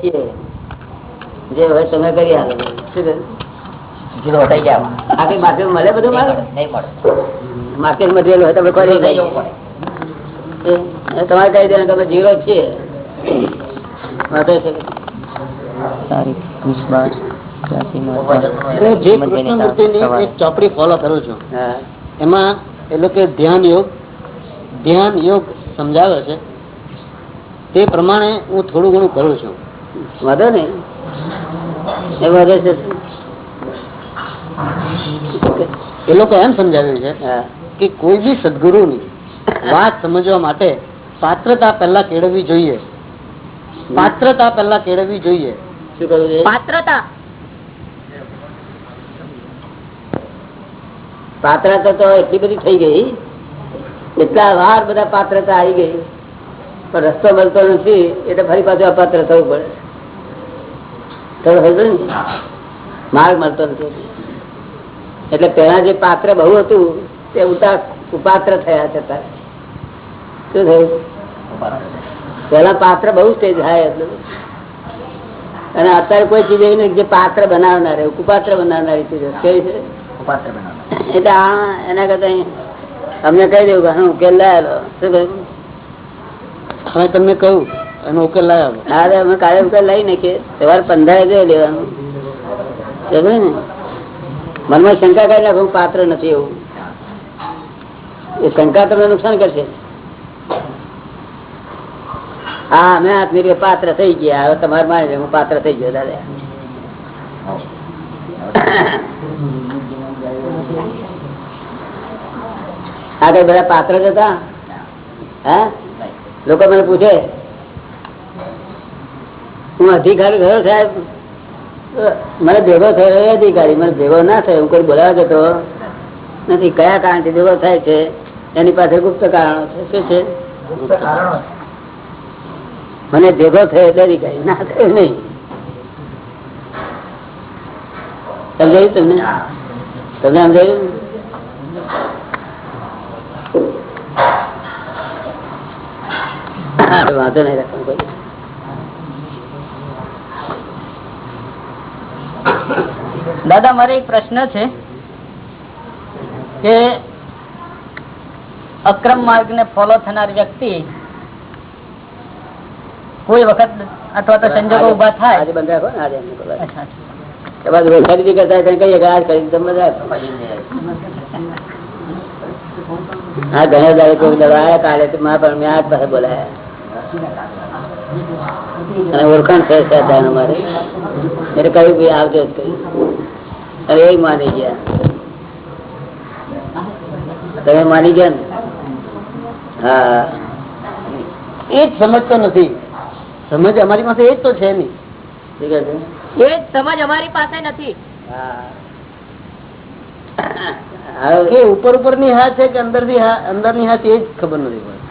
જે હવે તમે કરી આલો શું જીરો થઈ ગયા. આખી માર્કેટ મળે બધું માલ નહીં મળે માર્કેટ મટીરિયલ હોય તમે કરી નહીં પડે તમારે કહી દેવાનું તમે જીરો છીએ. વાંધો છે. તારીખ વીસ બાર ત્યાંસી નો હું ભજનનું હું જે હિંમતભાઈની કૃષ્ણમૂર્તિની સવારે. એક ચોપડી ફોલો કરું છું. એમાં એ લોકો ધ્યાન યોગ ધ્યાન યોગ સમજાવે છે. તે પ્રમાણે હું થોડું ઘણું કરું છું. વાંધો ને એ વધે છે. એ લોકો એમ સમજાવ્યું છે કે કોઈ બી સદગુરુની વાત સમજવા માટે પાત્રતા પહેલા કેળવવી જોઈએ. પાત્રતા પહેલા કેળવવી જોઈએ. શું કરવું પાત્રતા. પાત્રતા તો એટલી બધી થઈ ગઈ. એટલા વાર બધા પાત્રતા આવી ગઈ. પણ રસ્તો મળતો નથી એટલે ફરી પાછું અપાત્ર થવું પડે? માર્ગ મળતો નથી. એટલે પેલા જે પાત્ર બહુ હતું તે ઉતા ઉપાત્ર થયા છે તારે શું થયું? પેલા પાત્ર બહુ સ્ટેજ થાય એટલું અને અત્યારે કોઈ ચીજ એવી નહીં જે પાત્ર બનાવનાર કુપાત્ર બનાવનારી ચીજ. કેવી છે? એટલે આ એના કરતા અમને કહી દેવું કે હું ઉકેલ લાયેલો. શું કહ્યું? હવે તમને કહ્યું કાલે ઉકેલ લઈ નાખીએ. સવારે પંદર ગયો લેવાનું. ને? મનમાં શંકા કરી નાખું પાત્ર નથી એવું. એ શંકા તમને નુકસાન કરશે. હા, અમે આત્મીય પાત્ર થઈ ગયા. હવે તમારે માની હું પાત્ર થઈ ગયો દાદા આગળ બધા પાત્ર જ હતા? હા? લોકો મને પૂછે હું અધિકારી થયો સાહેબ? મને ભેગો થયો અધિકારી. મને ભેગો ના થયો. હું કોઈ બોલાવા જતો નથી. કયા કારણથી ભેગો થાય છે? એની પાસે ગુપ્ત કારણો છે. શું છે? મને ભેગો થયો એટલે અધિકારી. ના થયો નહીં. સમજાયું તમને. તમને સમજાયું? વાંધો નહીં રાખવાનું કોઈ દાદા મારે એક પ્રશ્ન છે કે અક્રમ માર્ગ ને ફોલો થનાર વ્યક્તિ કોઈ વખત અથવા તો સંજોગો ઊભા થાય? ખરીદી કરતા કહીએ કે આજ ખરીદી હા ઘણા દાડે કોઈ દવા આવ્યા કાલે મેં આજ પાસે બોલાયા. અને ઓળખાણ છે શ્રદ્ધા મારે એટલે કહ્યું ભાઈ આવજો અને એ માની ગયા. તમે માની ગયા ને? હા. એ જ સમજતો નથી. સમજ અમારી પાસે એ જ તો છે નહીં. એ જ સમજ અમારી પાસે નથી. હા. ઉપર ઉપરની હા છે કે અંદરની હા અંદરની હા એ જ ખબર નથી પડતી.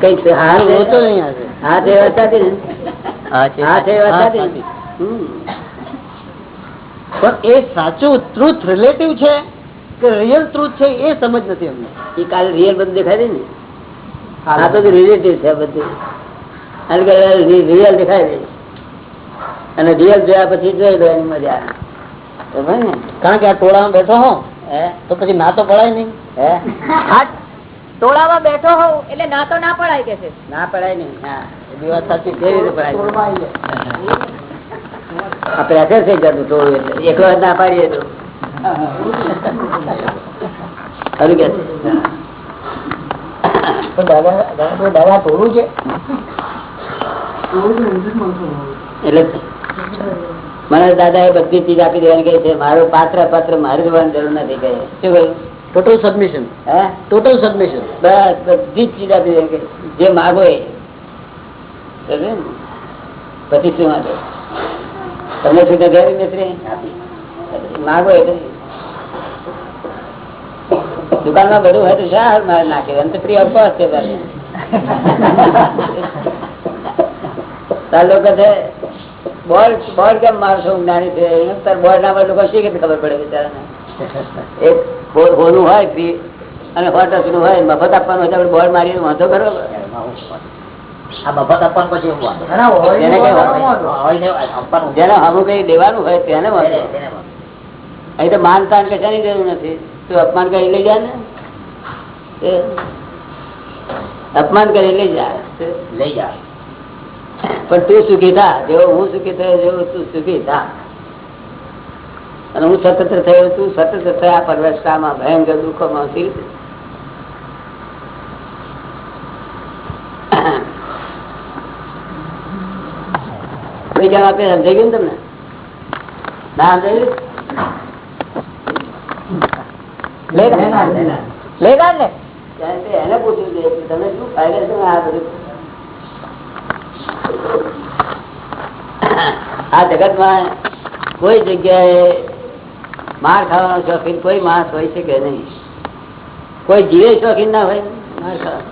કંઈક. નહીં ને. પણ એ સાચું ટ્રુથ રિલેટિવ છે કે રિયલ ટ્રુથ છે એ સમજ નથી અમને? એ કાલે રિયલ બધું દેખાય ને? આ તો રિલેટિવ છે બધું. અને રિયલ દેખાય છે. અને રિયલ જોયા પછી જોઈ લો એની મજા કારણ કે આ ટોળામાં બેઠો હે તો પછી ના તો પડાય નહીં ટોળામાં બેઠો હોઉં એટલે ના તો ના પડાય કે છે. ના પડાય નહીં આપડે થઈ જતું થોડું એટલે એકલો ના પાડીએ તો. ખરું કે દાદા ટોળું છે. એટલે મને દાદા એ બધી ચીજ આપી દેવાની કહે છે મારું પાત્ર પાત્ર મારે જોવાની જરૂર નથી કહે. શું કહ્યું? ટોટલ સબમિશન હે? ટોટલ સબમિશન બસ બધી જ ચીજ આપી દેવાની જે માગો એ. પછી શું વાંધો? તમને શું ગઈ મિત્રી? માગો એ. દુકાનમાં બધું હોય તો શા મારે નાખે. એમ તો ફ્રી ઓફ કોસ્ટ છે તારે. તાર લોકો છે બોર્ડ બોર્ડ કેમ મારશો જ્ઞાની છે? તાર બોર્ડ ના લોકો શી રીતે ખબર પડે બિચારાને? એક હોનું હોય ફ્રી અને હોટલનું હોય મફત આપવાનું હોય આપણે મારીને વાંધો કરો. તેને તેને તેને- તેને તાન કશાની જરૂર નથી? તું અપમાન કરી લઈ જા ને. અપમાન કરી લઈ જા. લઈ જા. પણ તું સુખી થા. જેવો હું સુખી થયો જેવો તું સુખી થા. અને હું સ્વતંત્ર થયો તું સ્વતંત્ર થયા પરવસ્તામાં ભયંકર દુઃખોમાં સી રીતે કોઈ જવાબ આપે સમજાઈ ગયું ને તમને? ના સમજાયું લેના લેના લેગા ને ત્યારે તે એને પૂછ્યું છે કે તમે શું ફાયદા શું આ બધું? આ જગતમાં કોઈ જગ્યાએ માર ખાવાનો શોખીન, કોઈ માણસ હોય છે કે નહીં. કોઈ જીવે શોખીન ના હોય, માર ખાવાનો.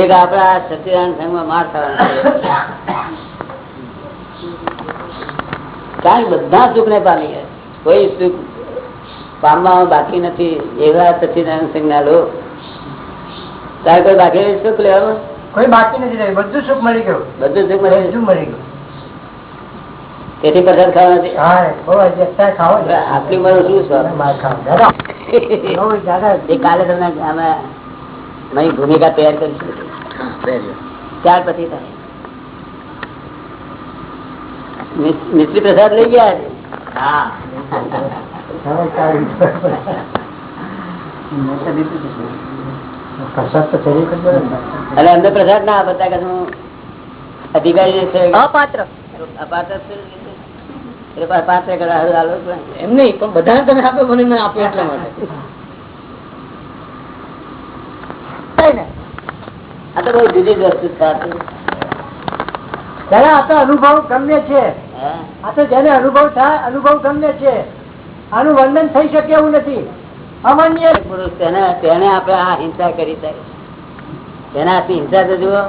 એક આપડા સત્યનારાયણ સંઘમાં માર ખાવાનો કારણ બધા સુખ ને પામી ગયા. કોઈ સુખ પામવા બાકી નથી. એવા સત્યનારાયણ સંઘ ના લોકો કોઈ બાકી સુખ લેવાનું કોઈ બાકી નથી રહ્યું. બધું સુખ મળી ગયું. બધું સુખ મળે બધું મળી ગયું. તેથી પ્રસાદ ખાવા નથી હા બહુ હજી અત્યારે ખાવો છે આટલી મારો શું સ્વાદ માર ખાવ. દાદા બહુ દાદા એ કાલે તમને અમે મારી ભૂમિકા તૈયાર કરીશું. ત્યાર પછી થાય મિસ- મિશ્રી પ્રસાદ લઈ ગયા છે. હા. અને અમને પ્રસાદ ના આપતા કે હું અધિકારી છે અપાત્ર. અપાત્ર. એમ નહીં પણ તમે મને એટલા માટે. આ તો બહુ જુદી જ વસ્તુ છે આ તો. અનુભવ ગમે છે. હે? આ તો જેને અનુભવ થાય અનુભવ ગમે છે. આનું વર્ણન થઈ શકે એવું નથી. અમાન્ય પુરુષ તેને તેને આપણે આ હિંસા કરી છે. તેના હાથની હિંસા તો જુઓ.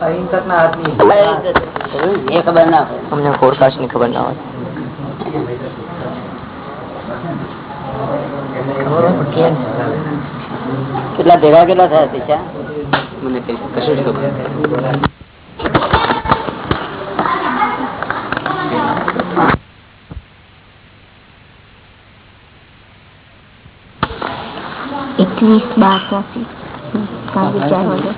અહિંસક ના હાથની એ ખબર ના હોય. અમને ફોરકાસ્ટની ખબર ના હોય. કેટલા ભેગા કેટલા થયા પૈસા મને કશું જ ખબર એકવીસ બાર ત્યાંસી કાંઈ વિચાર વધે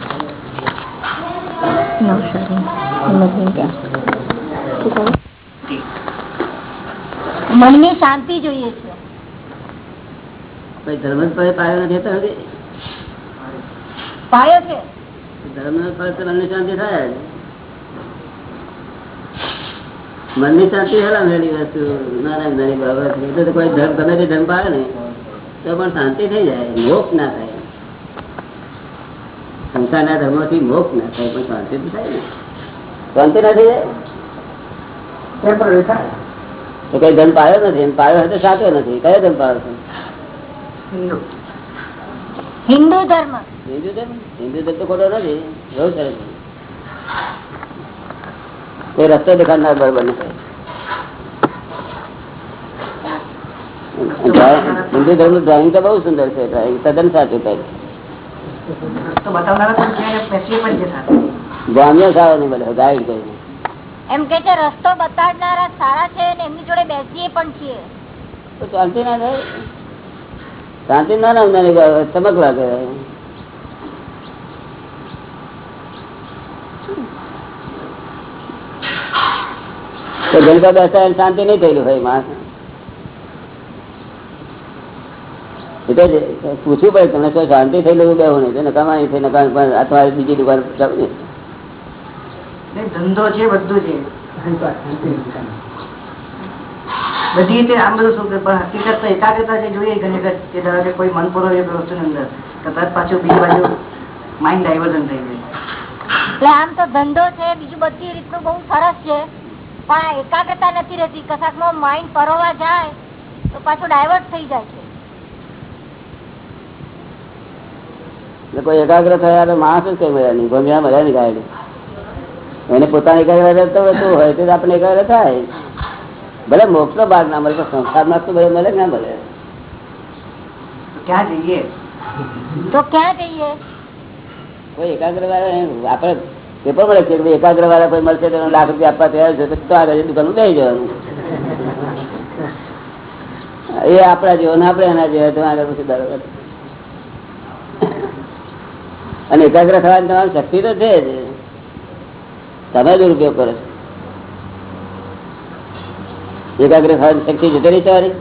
નવસારી મનની શાંતિ જોઈએ છે. કોઈ ધર્મ જ પાયો નથી પાયો છે. ધર્મ નો ફળ તો મનની શાંતિ થાય. મનની શાંતિ હેલા મેળી વસ્તુ. નારાયણ નાની બાબત. એ તો કોઈ ધર્મ ગમે તે ધર્મ પાડે ને. તો પણ શાંતિ થઈ જાય મોક્ષ ના થાય. સંસારના ધર્મોથી મોક્ષ ના થાય પણ શાંતિ તો થાય ને. શાંતિ ના થઈ જાય? તો કઈ ધન પાયો નથી હોય તો સાચો નથી. કયો ધન પાયો છે? હિન્દુ ધર્મ. હિન્દુ ધર્મ? હિન્દુ ધર્મ તો ખોટો નથી. બહુ સરસ. કોઈ રસ્તો દેખાડનાર બરોબર નથી. હિન્દુ ધર્મનું ડ્રોઈંગ તો બહુ સુંદર છે તદ્દન સાચું કઈ સારો નહીં ગાઈડ એમ કે રસ્તો બતાડનારા સારા છે એમની જોડે બેસીએ પણ છીએ. તો શાંતિ ના થાય. શાંતિ ના ના ચમક લાગે. તો બેસતા શાંતિ નહીં થયેલું ભાઈ માણસ. એટલે પૂછવું પડે તમને કોઈ શાંતિ થયેલું બેવું નહીં. નકામા થઈ નકામ પણ આ તમારી બીજી દુકાન ને. ધંધો છે બધું છે. બધી રીતે આમ બધું શું પણ હકીકત તો એકાગ્રતા જે જોઈએ ઘણી વખત કે ધારો કે કોઈ મન પૂરો એક વસ્તુની અંદર તો તરત પાછું બીજી બાજુ માઇન્ડ ડાયવર્ઝન થઈ ગયું. એટલે આમ તો ધંધો છે બીજું બધી રીતનું બહુ સરસ છે પણ એકાગ્રતા નથી રહેતી. કશાકમાં માઇન્ડ પરોવા જાય તો પાછું ડાયવર્ટ થઈ જાય છે. કોઈ એકાગ્ર થયા તો માણસ જ કઈ મળ્યા નહીં ગમ્યા નહીં ગાયેલું એને પોતાને એકાગ્ર રહેતો હતું હોય તો આપણે એકાગ્ર થાય. ભલે મોક્ષ નો ભાગ ના મળે તો સંસારમાં તો ભલે મળે ના મળે? ક્યાં જઈએ? તો ક્યાં જઈએ? કોઈ એકાગ્ર વાળા આપણે પેપર મળે છે કે એકાગ્ર વાળા કોઈ મળશે તો લાખ રૂપિયા આપવા તૈયાર છે તો આગળ દુકાન લઈ જવાનું એ આપણા જેવો ને આપણે એના જેવા તો આગળ પછી કાઢે. અને એકાગ્ર થવાની તમારી શક્તિ તો છે જ. તમે દુરુપયોગ કરો છો. એકાગ્ર થવાની શક્તિ જતી રહી તમારી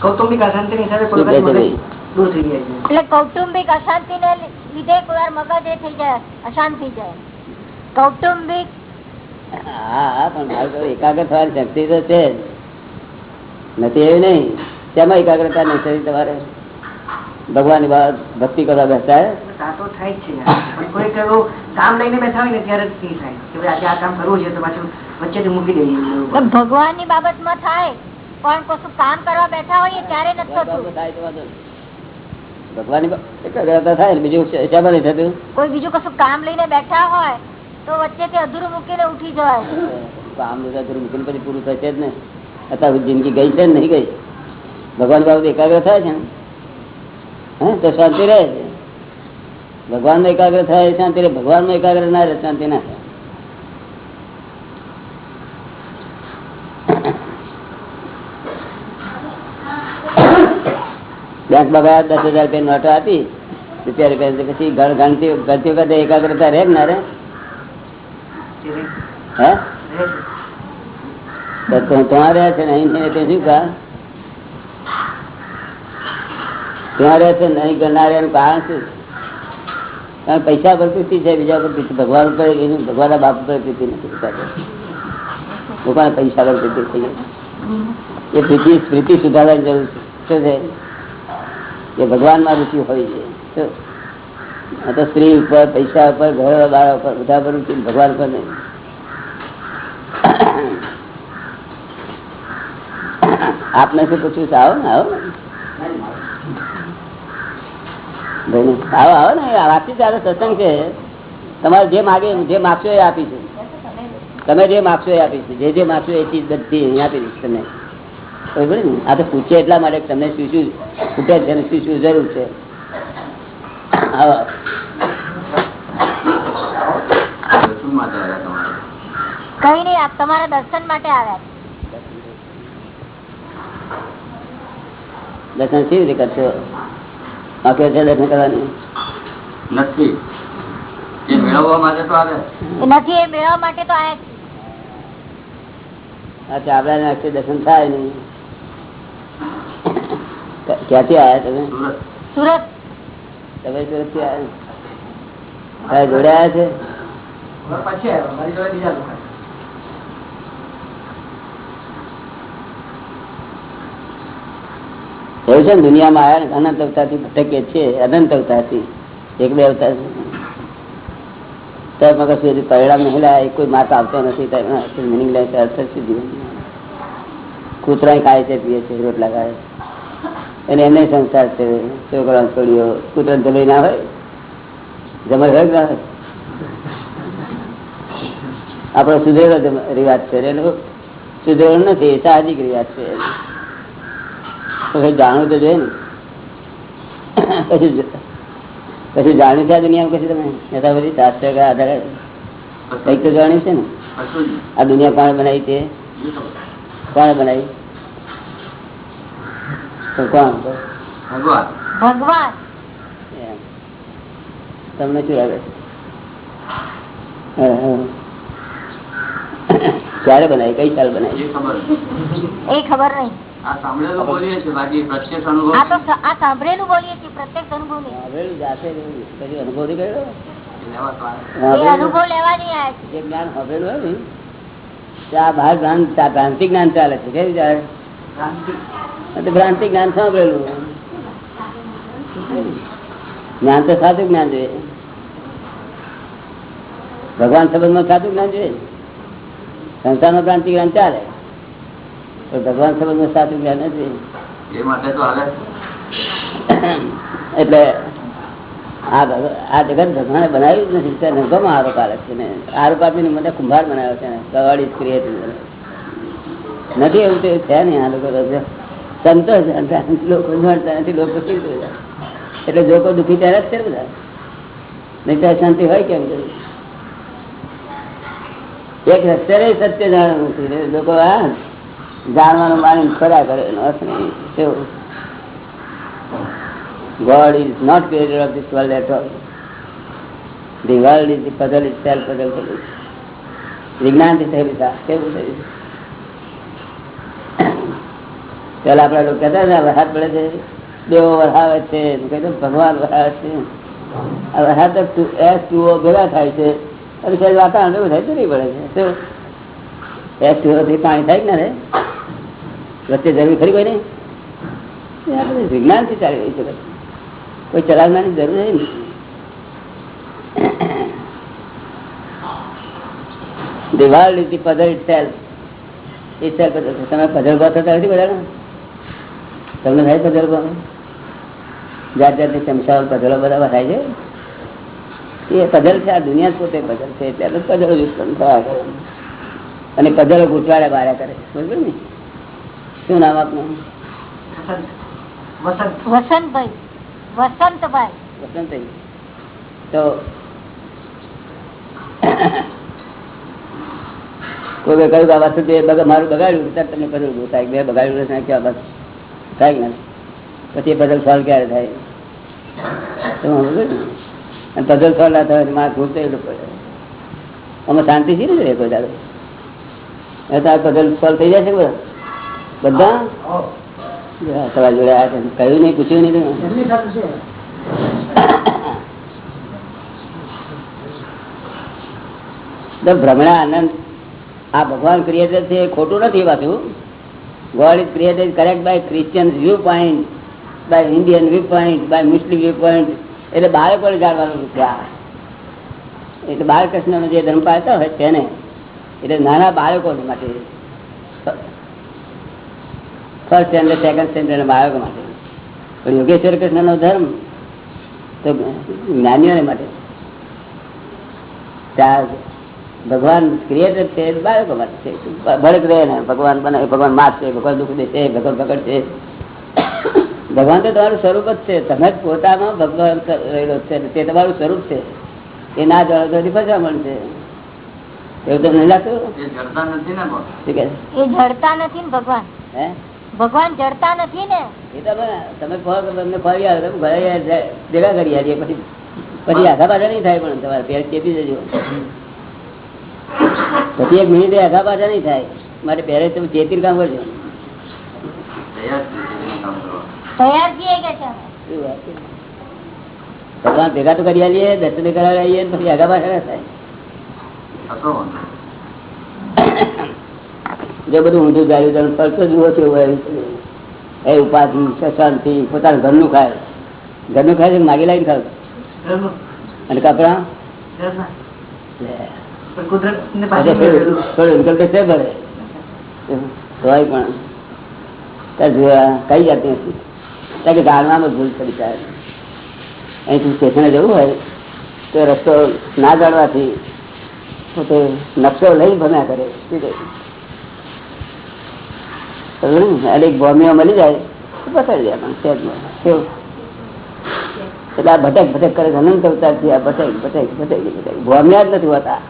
કૌટુંબિક અશાંતિ ની એટલે કૌટુંબિક અશાંતિ લીધે કોઈ વાર મગજ એ થઈ જાય અશાંત થઈ જાય. કૌટુંબિક હા પણ એકાગ્ર થવાની શક્તિ તો છે જ. નથી એવી નહીં. શેમાં એકાગ્રતા નહીં થતી તમારે ભગવાનની વાત ભક્તિ કરવા બેસતા તો ને તો ભગવાનની બાબતમાં થાય. પણ કશું કામ કરવા બેઠા હોય ત્યારે ભગવાન થાય તો ને બીજું નહીં થતું? કોઈ બીજું કશું કામ લઈને બેઠા હોય તો વચ્ચેથી અધૂરું મૂકીને ઉઠી જવાય. કામ બધા થોડું મૂકીને પછી પૂરું થશે જ ને. અત્યારે જિંદગી ગઈ છે ને નહીં ગઈ? ભગવાન બાબત એકાગ્ર થાય છે ને? હે તો શાંતિ રહે છે ભગવાન નો એકાગ્ર થાય શાંતિ રહે ભગવાન નો એકાગ્ર ના રહે શાંતિ ના થાય બેંકમાં દસ હજાર રૂપિયા નોટો આપી રૂપિયા રૂપિયા પછી ઘર ગણતી ગણતી વખતે એકાગ્રતા રહે કે ના રહે હે તો તું- ત્યાં રહે છે ને અહીં થઈને તે શું કારણ ત્યાં રહે છે ને અહીં ગણનાર એનું કારણ શું? કારણ પૈસા પર પ્રીતિ છે, બીજા પર પ્રીતિ. ભગવાન ઉપર એનું, ભગવાનના બાપ ઉપર પ્રીતિ નથી. લોકોને પૈસા પર પ્રીતિ થઈ ગઈ એ પ્રીતિ પ્રીતિ સુધારવાની જરૂર છે. શું છે? એ ભગવાનમાં રુચિ હોય છે. શું? આ તો સ્ત્રી ઉપર, પૈસા ઉપર ઘર બાર ઉપર, બધા પર રુચિ, ભગવાન પર નહીં. આપને શું પૂછ્યું છે? આવો ને આવો ને. ભાઈને આવો આવો ને વાતચીત ચાલે સત્સંગ છે. તમારે જે માગે જે માગશો એ આપીશું તમે જે માગશો એ આપીશું જે જે માગશો એ ચીજ બધી અહીંયા આપી દઈશ તમે બરાબર ને? આ તો પૂછે એટલા માટે તમને શું શું ખૂટે છે શું શું જરૂર છે. આવો. કઈ નહીં આપ તમારા દર્શન માટે આવ્યા. દર્શન કેવી રીતે કરશો? વાક્ય છે દર્શન કરવાની. નથી. એ મેળવવા માટે તો આવે. એ નથી એ મેળવવા માટે તો આયા છીએ. આ ચાબડા ને અક્ષય દર્શન થાય નહીં. ક- ક્યાંથી આવ્યા તમે? સુરત. સુરત. તમે સુરતથી આવ્યા? હા, જોડે આવ્યા છે? પછી આવ્યો. મારી જોડે બીજા લોકો એવું છે ને દુનિયામાં અનંત અવતારથી ભટકે છે અનંત અવતારથી એક બે અવતાર તો મગર સુધી પરિણામ નહીં લાયા કોઈ માર્ક આવતો નથી મિનિંગ લે છે? અર્થ છે કૂતરા ખાય છે, પીએ છે, રોટલા ખાય એને એમને સંસાર છે. છોકરા છોડીઓ કૂતરા જમાઈ ના હોય. જમાઈ હોય ના હોય. આપણો સુધરેલો રિવાજ છે. એનો સુધરેલો નથી સાહજિક રિવાજ છે. જાણવું તો જોઈએ ને. પછી પછી જાણ્યું છે દુનિયામાં કશું તમે? નેતા પછી શાસ્ત્ર આધારે. કંઈક તો જાણ્યું છે ને. આ દુનિયા કોણ બનાવી તે? કોણ બનાવી? કોણ? તમને શું લાગે. ક્યારે બનાવી? કઈ સાલ બનાવી? ખબર નહીં. જે જ્ઞાન ચાલે છે કેવું જ્ઞાન સાંભળેલું જ્ઞાન તો સાચું જ્ઞાન જોઈએ. ભગવાન સંબંધમાં સાચું જ્ઞાન જોઈએ. સંસારમાં ભ્રાંતિ જ્ઞાન ચાલે. પણ ભગવાન સંબંધમાં સાચું જ્ઞાન નથી. એ માટે તો હાલે. એટલે આ આ જગત ભગવાને બનાવ્યું જ નથી. ત્યાં નગમાં આરોપ આવે છે ને. આરોપ આપીને મને કુંભાર બનાવ્યો છે ને. કવાડી ક્રિએટિવ નથી એવું તો છે નહીં આ લોકો સંતો લોકો જાણતા નથી લોકો? એટલે લોકો દુઃખી ત્યારે જ છે બધા. નહીં તો શાંતિ હોય કેમ કરી એક અત્યારે સત્ય જાણવાનું છે. લોકો આ જાણવાનું માની ખરા કરે, એનો લોકો કહેતા હતા વરસાદ પડે છે. દેવો વરસાવે છે. કહે ભગવાન વરસાવે છે. આ વરસાદ એસ ભેગા થાય છે. અને વાતાવરણ એવું થાય તો નહીં પડે છે. પાણી થાય કે વચ્ચે જરૂર ખરી કોઈ નહીં વિજ્ઞાનથી ચાલી રહી છે કોઈ ચલાવવાની જરૂર નહીં The world is the puzzle itself. તમે puzzle ગો થતા નથી બધા તમને થાય પધલ ગો જાત જાતની ચમચાઓ પધલો બધા થાય છે? એ પધલ છે. આ દુનિયા પોતે puzzle છે. એટલે આપણે યુઝ થયા અને puzzle ગુચવાડે બાર્યા કરે બરોબર ને? શું નામ આપનું? વસંત વસંત વસંતભાઈ. વસંતભાઈ. વસંતભાઈ. તો કોઈ કહ્યું આ વસ્તુ મારું બગાડ્યું ત્યારે તમને થાય બે બગાડ્યું નથી ક્યાં બસ થાય કે પછી એ પદલ સોલ્વ ક્યારે થાય? ને? અને પધલ સોલ્વ ના થાય મારે ઘૂરતો એટલું પડે અમે શાંતિ છે ને કોઈ દાડો. એ સોલ્વ થઈ જાય છે બધા? તમારા જોડે આ કહ્યું નહીં પૂછ્યું નહીં ભ્રમણા આનંદ આ ભગવાન ક્રિએટર છે ખોટું નથી પાછું God is created correct by Christian view point by Indian view point by Muslim view point એટલે બાળકોને જાણવાનું છે એટલે બાળકૃષ્ણનો જે ધર્મ પાડતા હોય તેને એટલે નાના બાળકો માટે ફર્સ્ટ સ્ટેન્ડર્ડ સેકન્ડ સ્ટેન્ડર્ડ બાળકો માટે. પણ યોગેશ્વર કૃષ્ણનો ધર્મ તો જ્ઞાનીઓને માટે. ભગવાન ક્રિએટર છે, બાળકો માટે છે. ભડક રહે ને, ભગવાન બનાવે ભગવાન મારશે ભગવાન દુઃખ દેશે ભગવાન પકડશે ભગવાન તો તમારું સ્વરૂપ જ છે. તમે જ પોતામાં ભગવાન રહેલો છે તે તમારું સ્વરૂપ છે. એ ના જાણો તો ફસવા છે. એવું તમને લાગતું? જડતા નથી ને ભગવાન. હે? ભગવાન જડતા નથી ને. એ તમે તમે તમને આવે ઘરે ભેગા કરી આવીએ પછી પછી આઘા પાછા નહીં થાય પણ તમારે ચેતી જજો પછી એક મિનિટે આઘા પાછા નહીં થાય. મારે પહેરે તમે ચેતી કામ કરજો? ભગવાન ભેગા તો કરી આવીએ દર્શન કરાવી આવીએ પછી આઘા પાછા ના થાય. જો બધું ઊંધું ગાયું તમે ફરતો જુઓ છો એ ઉપાધિ શશાંતિ પોતાનું ઘરનું ખાય. ઘરનું ખાય માગી લાવીને ખાવ. અને કપડા? કઈ જાતી નથી કે જાણવામાં ભૂલ પડી જાય. અહીંથી સ્ટેશને જવું હોય તો રસ્તો ના જાણવાથી પોતે નકશો લઈ ભમ્યા કરે. ભોમિયો મળી જાય તો બતાવી દે પણ એટલે આ ભટક ભટક કરે છે અનંત અવતારથી આ ભટક ભટક ભટક ભટક. ભોમ્યા જ નથી હોતા.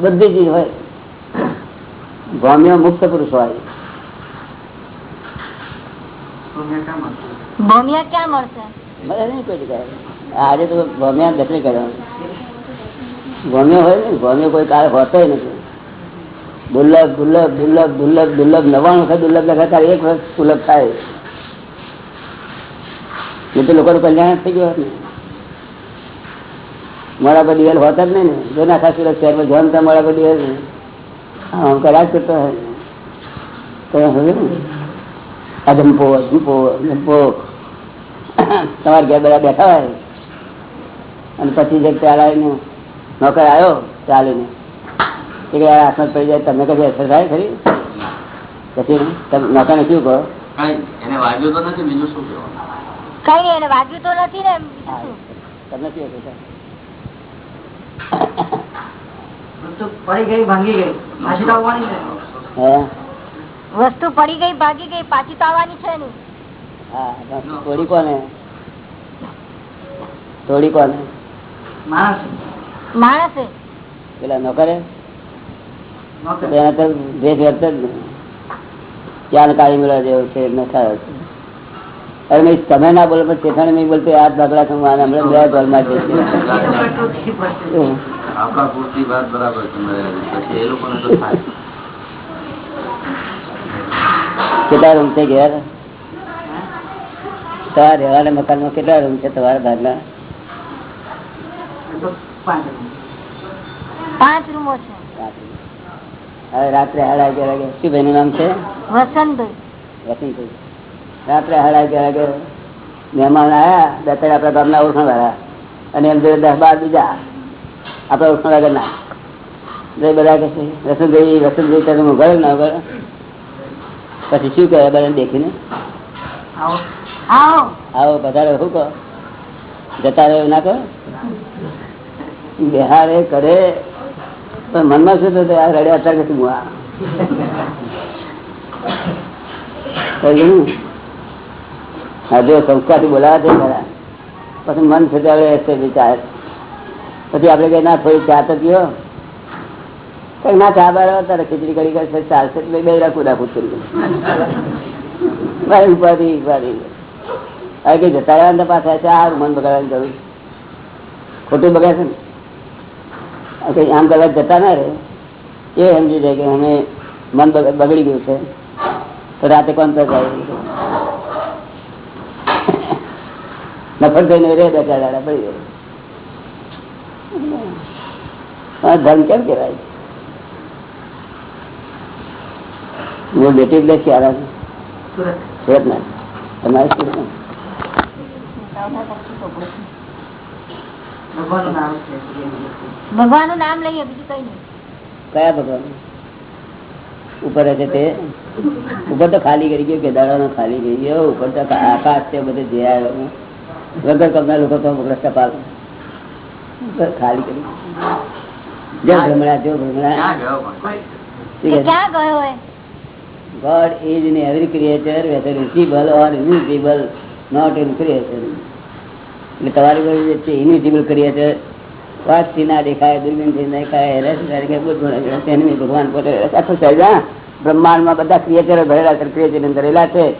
બધી ચીજ હોય. ભૌમ્ય મુક્ત પુરુષ હોય. ભોમિયા ક્યાં મળશે? મળે નહીં કોઈ જગ્યાએ. આજે તો ભૌમ્યા દર્શન કરવાનું ભૌમ્ય હોય ને ગમ્યો કોઈ કાળ હોતો નથી. દુર્લભ દુર્લભ દુર્લભ દુર્લભ દુર્લભ, નવાણું વખત દુર્લભ લગાતાર એક વખત સુલભ થાય. એ તો લોકોનું કલ્યાણ થઈ ગયું ને. મારા પર દિવેલ હોતા જ નહીં ને. જો નાખા સુરત શહેરમાં જોવાનું ત્યાં મારા પર દિવેલ હું કર્યા કરતો હોય તો હવે ને? અજંપો અજંપો અજંપો તમારે ઘેર બધા બેઠા હોય. અને પછી જે આવીને નોકર આવ્યો ચાલીને. એ કે હાથમાં પડી જાય તમને કદી અસર થાય ખરી? પછી તમે નોકરને શું કહો? એને વાગ્યું તો નથી બીજું શું કઈ એને વાગ્યું તો નથી ને તમને શું? અસર થાય. વસ્તુ પડી ગઈ ભાંગી ગઈ. પાછી તો આવવાની હે. વસ્તુ પડી ગઈ ભાગી ગઈ પાછી તો આવવાની છે ને હા થોડી કોને? થોડી કોને? માણસ. માણસે. પેલા નોકરે તમે ના બોલો પણ ચેઠાણી નહીં બોલતો આ બગડા કમાવાના હમણાં બે ઘર થાય. કેટલા રૂમ છે ઘેર? તમારા રહેવાના મકાનમાં કેટલા રૂમ છે તમારા ભાગના પાંચ પાંચ રૂમો છે. હવે રાત્રે સાડા અગિયાર વાગે. શું ભાઈનું નામ છે? વસંતભાઈ. વસંતભાઈ. રાત્રે સાડા અગિયાર વાગે મહેમાન આવ્યા બે ત્રણ આપણા ગામના ઓળખાણ વાળા અને એમ જોડે દસ બાર બીજા. આપણા ઓળખાણ વગર ના. એ બધા કે છે વસંતભાઈ વસંતભાઈ તમે ઉઘાડો ના ઉઘાડો પછી શું કહે બધા દેખીને? આવો. આવો. આવો પધારો. શું કહો? જતા રહ્યો ના કહો? બિહારે કરે, પણ મનમાં શું થતું આ રડ્યા હતા કશું શું આ. જો બોલાવે પછી મન સજાવે હશે પછી આપડે ચા તો પીઓ. કઈ ના ચા બાર તારે ખીચડી કરી ચાલશે. બે રાખું રાખું ભાઈ, ઉપાધિ ઉપાધિ. કઈ જતા રહ્યા પાછા ચાર મન બગાડવાની જરૂર ખોટું બગાડશે ને? કઈ આમ કરવા જતા ના રહે. એ સમજી જાય કે અમે મન બગ- બગડી ગયું છે. તો રાતે કોણ તો જાય? નફર થઈને રે બે ચાર દાડા પડી આ ધર્મ કેમ કહેવાય? હું બેટી પ્લેસ ક્યારે સુરત. ના તમારે સુરત ના? ભગવાનનું નામ છે ભગવાનનું નામ લઈએ બીજું કઈ નહીં. કયા ભગવાન? ઉપર હશે તે? ઉપર તો ખાલી કરી ગયો કેદારો ખાલી કરી ગયો ઉપર તો આકાશ છે બધે જે આવ્યો વગર કમના લોકો તો રસ્તા પાલ ઉપર ખાલી કરી જો ભ્રમણા જો ભ્રમણા. God is in every creature, whether visible or invisible, not in creation. એટલે તમારી જે છે ઇનવિઝિબલ ક્રિએચર વાતથી ના દેખાય દુર્બીનથી ના દેખાય ભગવાન પોતે આખું શરીર, બ્રહ્માંડમાં બધા ક્રિએચરો ભરેલા છે ક્રિએચર ભરેલા છે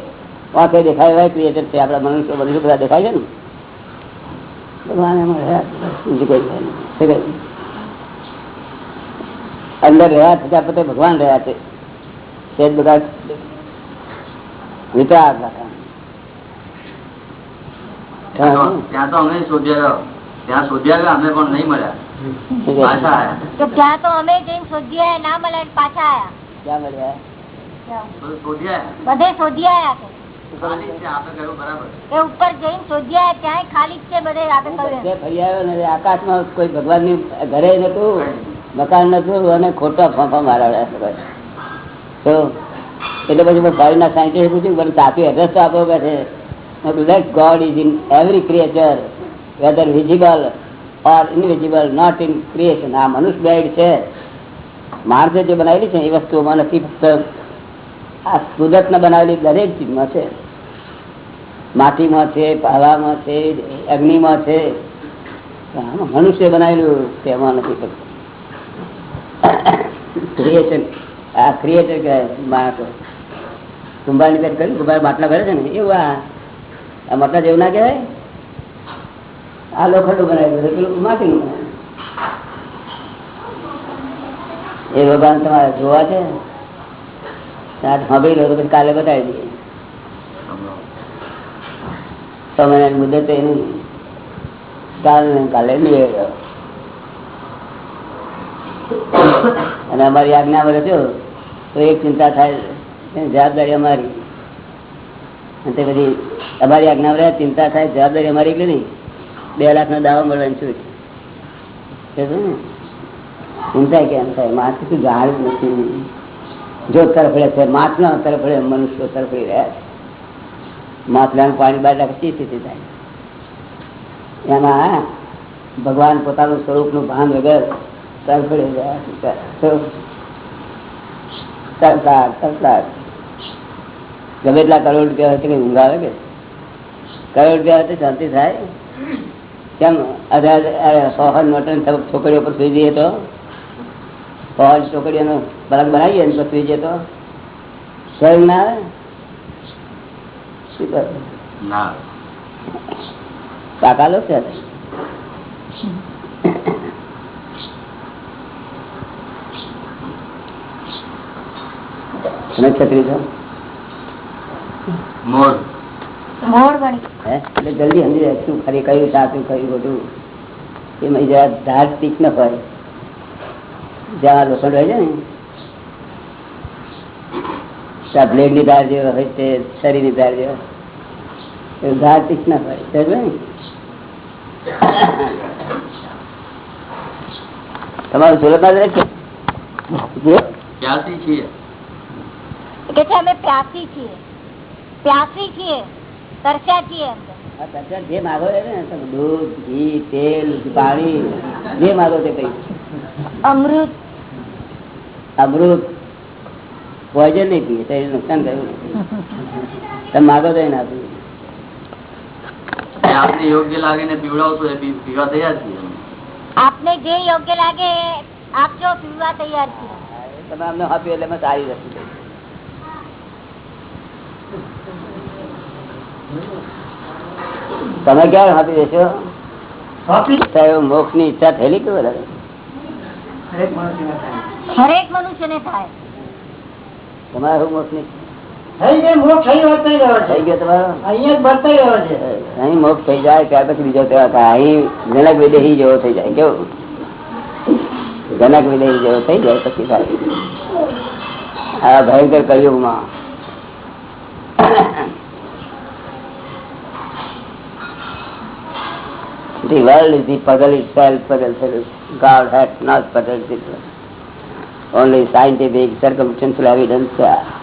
વાંકે દેખાય એવા ક્રિએચર છે આપણા મનુષ્ય મનુષ્ય બધા દેખાય છે ને ભગવાન રહ્યા છે. છે? અંદર રહ્યા છતાં પોતે ભગવાન રહ્યા છે તે બધા વિચાર રાખા. ત્યાં તો- અમે શોધ્યા ત્યાં શોધ્યા અમે પણ નહીં મળ્યા. પાછા આયા. કે ત્યાં તો અમે જઈને શોધી આયા ના પાછા ક્યાં મળ્યા? શોધ્યા બધે શોધી આવ્યા કે ખાલી જ છે આપણે કહ્યું બરાબર એ ઉપર જઈને શોધી આયા ત્યાંય ખાલી જ છે બધે આપણે હું કહ્યું બધે ફરી આવ્યો ને કોઈ ઘરે નતું મકાન નતું અને ખોટા ફાંફા મારાવ્યા તો એટલે પછી મેં ફોરેનના સાયન્ટિસ્ટ પૂછ્યું તાપી એડ્રેસ તો આપો કે છે let God is in every creature whether visible or invisible not in creation આ મનુષ્ય બેડ છે. માણસે જે બનાવેલી છે એ વસ્તુઓમાં નથી, ફક્ત આ સુરતને બનાવેલી દરેક ચીજમાં છે. માટીમાં છે હવામાં છે, અગ્નિમાં છે. મનુષ્ય બનાવેલું તેમાં નથી ફક્ત. ક્રિએશન આ ક્રિએટર કહેવાય, માણસો. કુંભારની પેટ કર્યું, કુંભાર માટલા ભરે છે ને, એવું આ આ માટલા જેવું ના કહેવાય? આ લોખંડું બનાવ્યું છે, પેલું માટીનું એ ભગવાન તમારે જોવા છે? સાંભળી લો તો કાલે બતાવી દઈએ. તમે મુદ્દે તો એની કાલે કાલે લઈ અને અમારી આજ્ઞા વડે જો તો એક ચિંતા થાય, જવાબદારી અમારી. તે બધી અમારી આજ્ઞા વડે ચિંતા થાય, જવાબદારી અમારી કે નહીં. બે લાખ નો દાવો મળવાની છું? ચિંતા કેમ થાય માણસ શું જાણ્યું નથી. જો તરફડે છે, માટલા તરફડે મનુષ્યો તરફડી રહ્યા છે. માટલાનું પાણી બહાર નાખે સ્થિતિ થાય? એમાં ભગવાન પોતાનું સ્વરૂપનું ભાન વગર તરફડી રહ્યા તરતા તરતા ગમે એટલા કરોડ રૂપિયા તો કઈ ઊંઘ આવે કે? કરોડ રૂપિયા તો શાંતિ થાય. કેમ? સોહન મટન છોકરીઓ પર સુઈ જઈએ તો? સોહન છોકરીઓનો બરાબર બનાવીએ ને તો સુઈ જઈએ તો? સ્વયં ના આવે? શું કરે? કાકા લો છે તમે છત્રી છો? મોર. મોડ ગણી એટલે જલ્દી સમજી જાય શું ખરી કયું સાચું કયું ખોટું એમાં જરા ધાર તીક્ષ્ણ હોય. જ્યાં લોખંડ હોય છે ને. ત્યાં બ્લેડની ધાર જેવા હોય તે શરીરની ધાર જેવા. એવું ધાર તીક્ષ્ણ હોય. સમજો તમારું સુરત ના છે? પ્યાસી છીએ. કે છે અમે પ્યાસી છીએ. પ્યાસી છીએ તરસ્યા છીએ જે માગો ને દૂધ ઘી તેલ પાણી જે માગો તે કઈ. અમૃત. અમૃત. પોઈઝન નહીં પીએ શરીર નુકસાન થયું તમે માગો તો એને આપ્યું આપને યોગ્ય લાગે ને પીવડાવશો એ પીવા તૈયાર છીએ આપને જે યોગ્ય લાગે આપજો પીવા તૈયાર છીએ. તમે અમને આપ્યું એટલે અમે સારી વસ્તુ તમે ક્યારે આપી દેશો મોક્ષની ઈચ્છા થયેલી કે વધારે? હરેક માણસને થાય. થાય. તમારે શું મોક્ષની થઈ અહીં અહીં મોક્ષ જાય ત્યાર પછી બીજો તહેવાર જનક વિદેહી જેવો થઈ જાય કેવું? જનક વિદેહી જેવો થઈ જાય પછી થાય. આ ભયંકર કળિયુગમાં The world is the puzzle itself, puzzle. puzzle. God has not puzzled it. Only scientific, circumstantial evidence. uh,